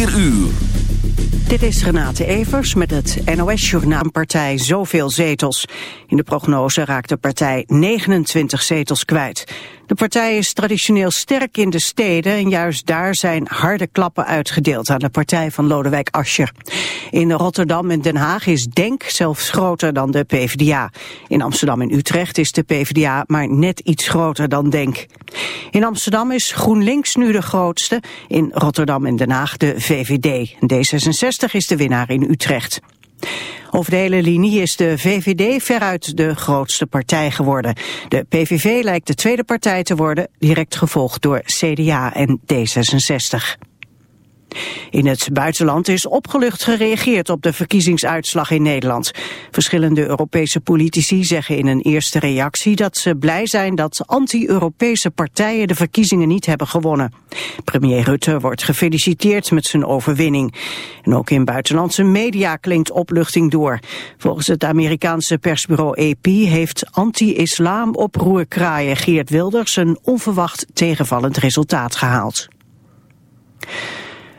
4 uur. Dit is Renate Evers met het NOS-journaal partij zoveel zetels. In de prognose raakt de partij 29 zetels kwijt. De partij is traditioneel sterk in de steden en juist daar zijn harde klappen uitgedeeld aan de partij van Lodewijk Asscher. In Rotterdam en Den Haag is DENK zelfs groter dan de PvdA. In Amsterdam en Utrecht is de PvdA maar net iets groter dan DENK. In Amsterdam is GroenLinks nu de grootste, in Rotterdam en Den Haag de VVD. D66 is de winnaar in Utrecht. Over de hele linie is de VVD veruit de grootste partij geworden. De PVV lijkt de tweede partij te worden, direct gevolgd door CDA en D66. In het buitenland is opgelucht gereageerd op de verkiezingsuitslag in Nederland. Verschillende Europese politici zeggen in een eerste reactie dat ze blij zijn dat anti-Europese partijen de verkiezingen niet hebben gewonnen. Premier Rutte wordt gefeliciteerd met zijn overwinning. En ook in buitenlandse media klinkt opluchting door. Volgens het Amerikaanse persbureau AP heeft anti-islam oproerkraaien Geert Wilders een onverwacht tegenvallend resultaat gehaald.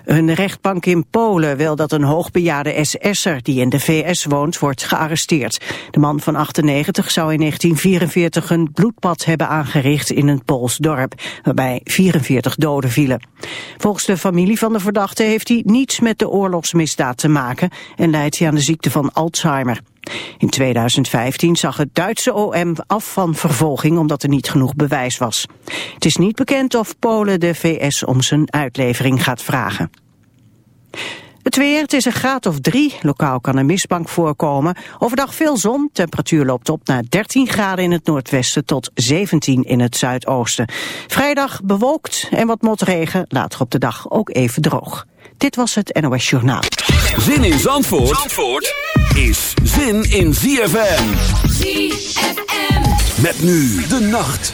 Een rechtbank in Polen wil dat een hoogbejaarde SS'er die in de VS woont wordt gearresteerd. De man van 98 zou in 1944 een bloedbad hebben aangericht in een Pools dorp, waarbij 44 doden vielen. Volgens de familie van de verdachte heeft hij niets met de oorlogsmisdaad te maken en leidt hij aan de ziekte van Alzheimer. In 2015 zag het Duitse OM af van vervolging omdat er niet genoeg bewijs was. Het is niet bekend of Polen de VS om zijn uitlevering gaat vragen. Het weer, het is een graad of drie. Lokaal kan een mistbank voorkomen. Overdag veel zon, temperatuur loopt op naar 13 graden in het noordwesten tot 17 in het zuidoosten. Vrijdag bewolkt en wat motregen, later op de dag ook even droog. Dit was het NOS Journaal. Zin in Zandvoort, Zandvoort is zin in ZFM. ZFM. Met nu de nacht.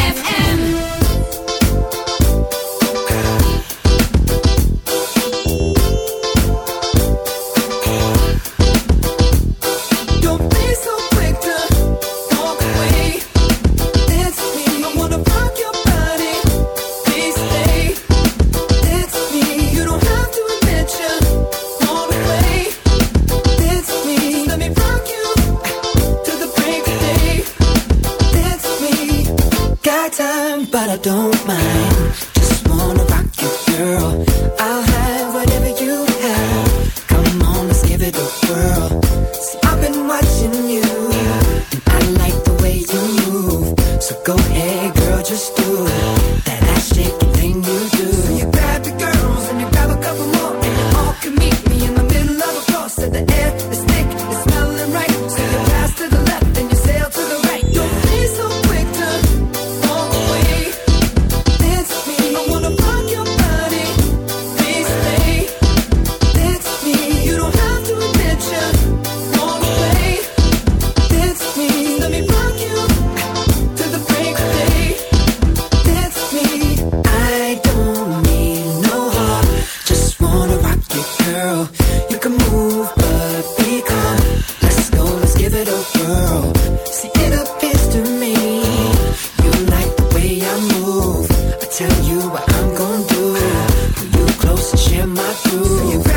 don't mind. you.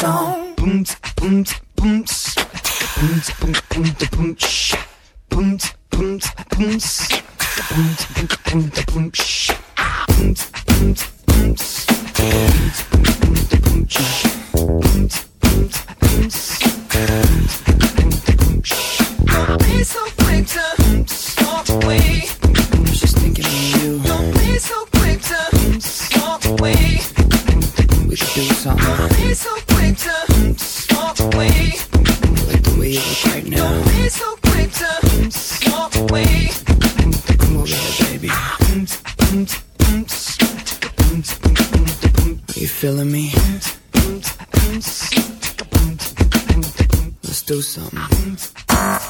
Song. Boom, boom, boom, boom, boom, boom, boom, boom, shh. Boom, boom, boom, boom, boom, boom, boom, boom. Boom, boom, just thinking of you. Don't be so quick to walk away. Should do something. Don't be so quick to walk away. Like the way you look right now. Don't be so quick to walk away. Come over baby. You feeling me? Let's do something.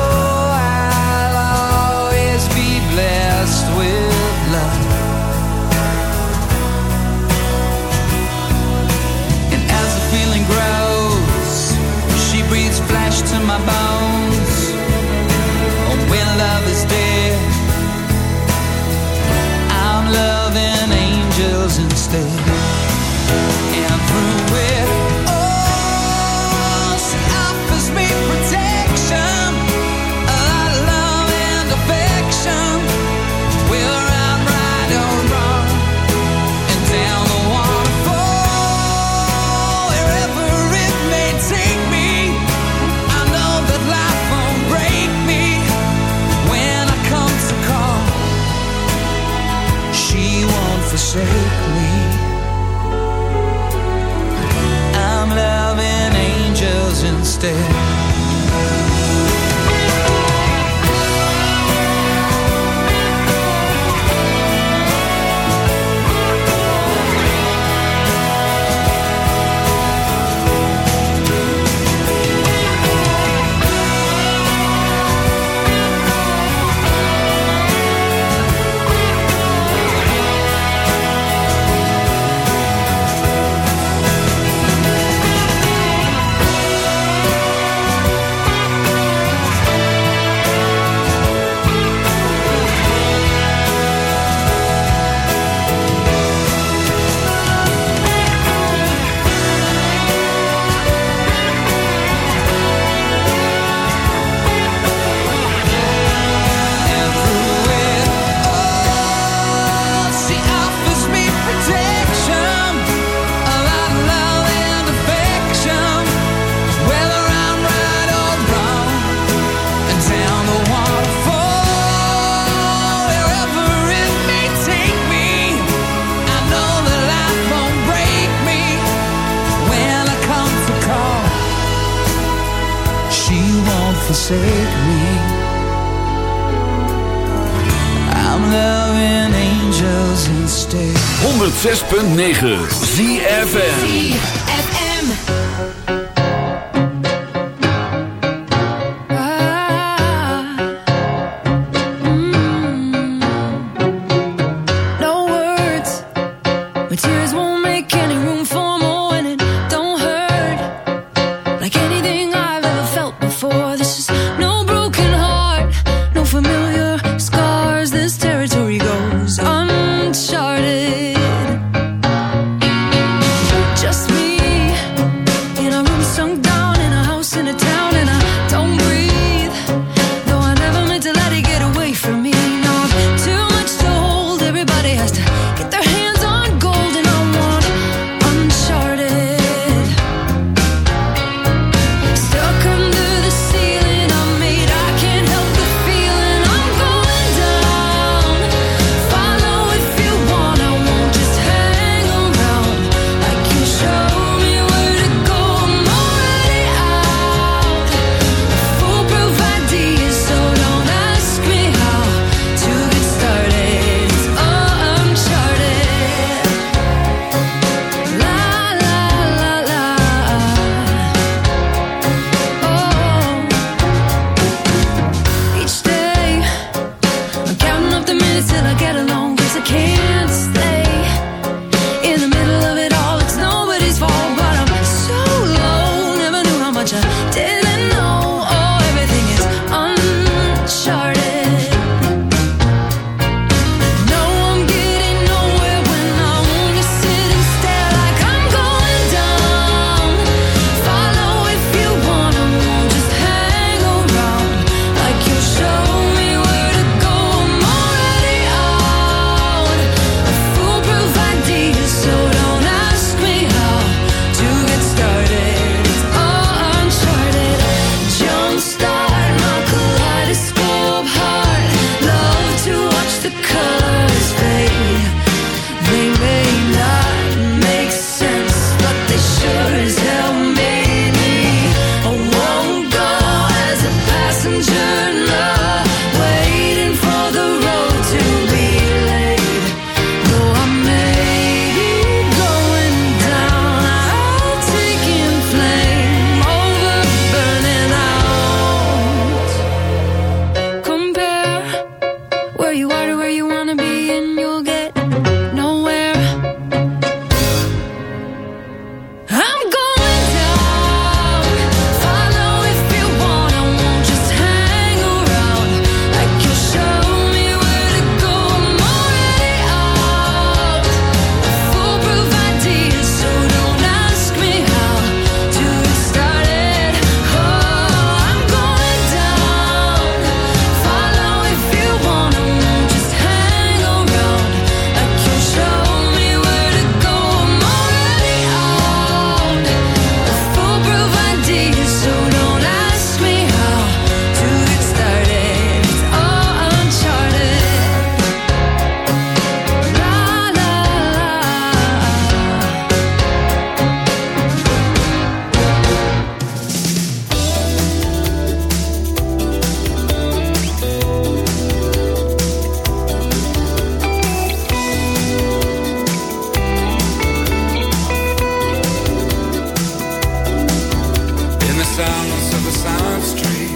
silence of a silent street.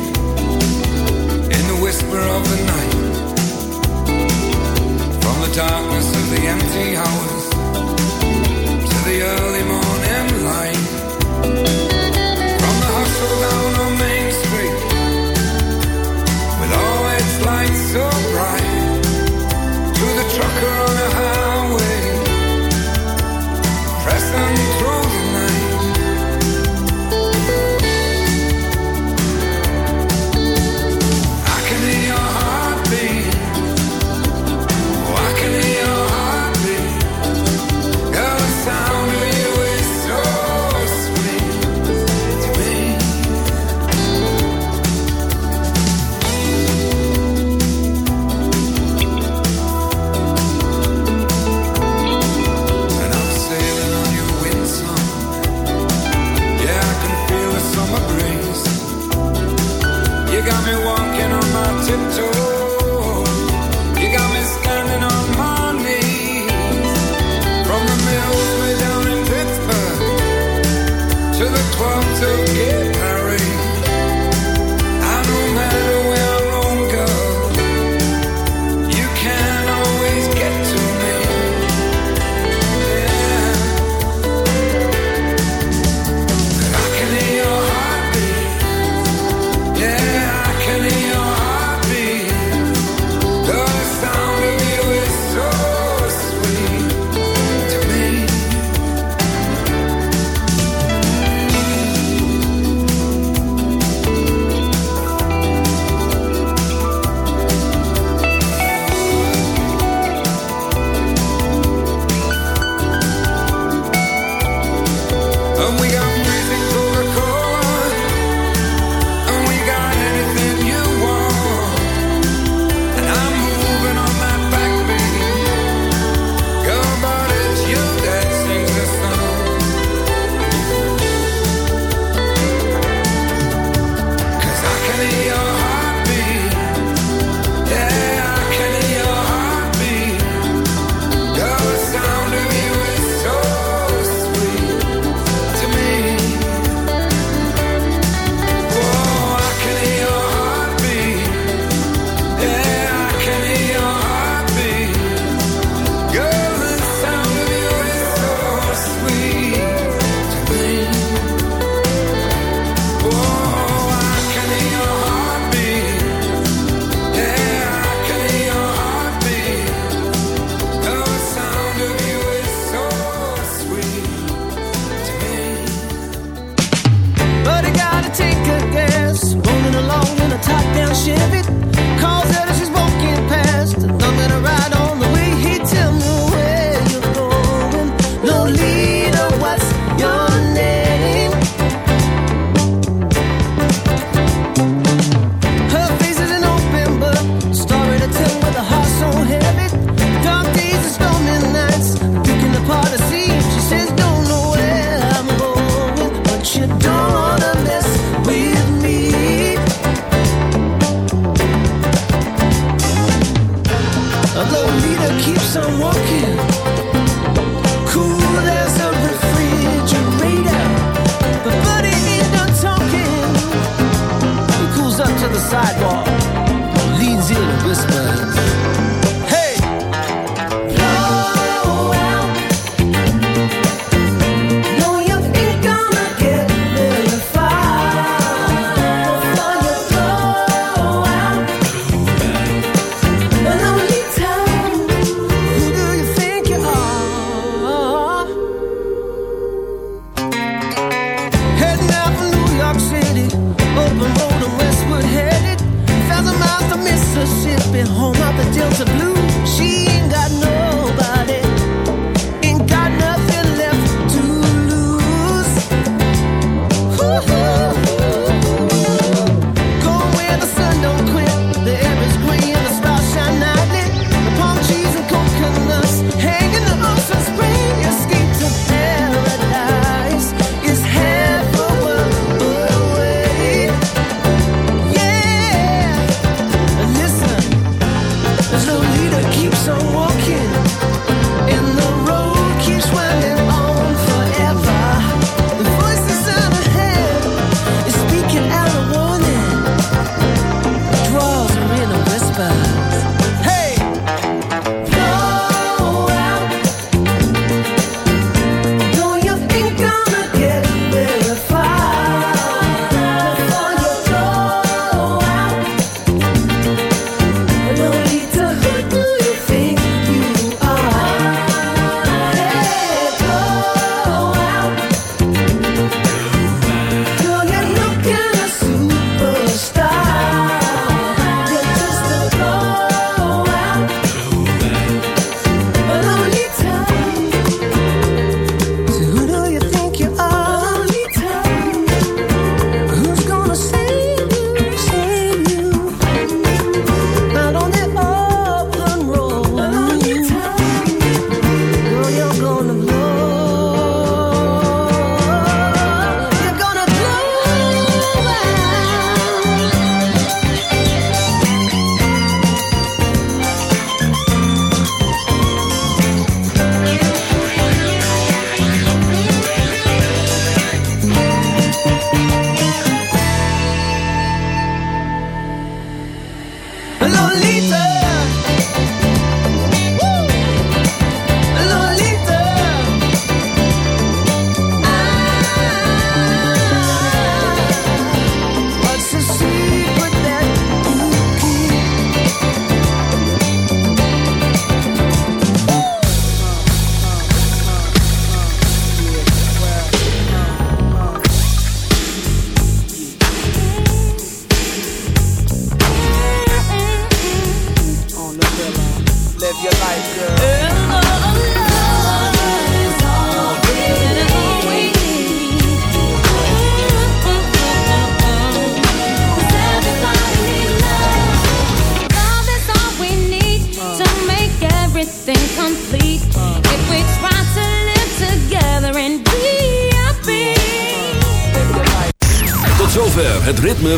In the whisper of the night. From the darkness of the empty hours To the early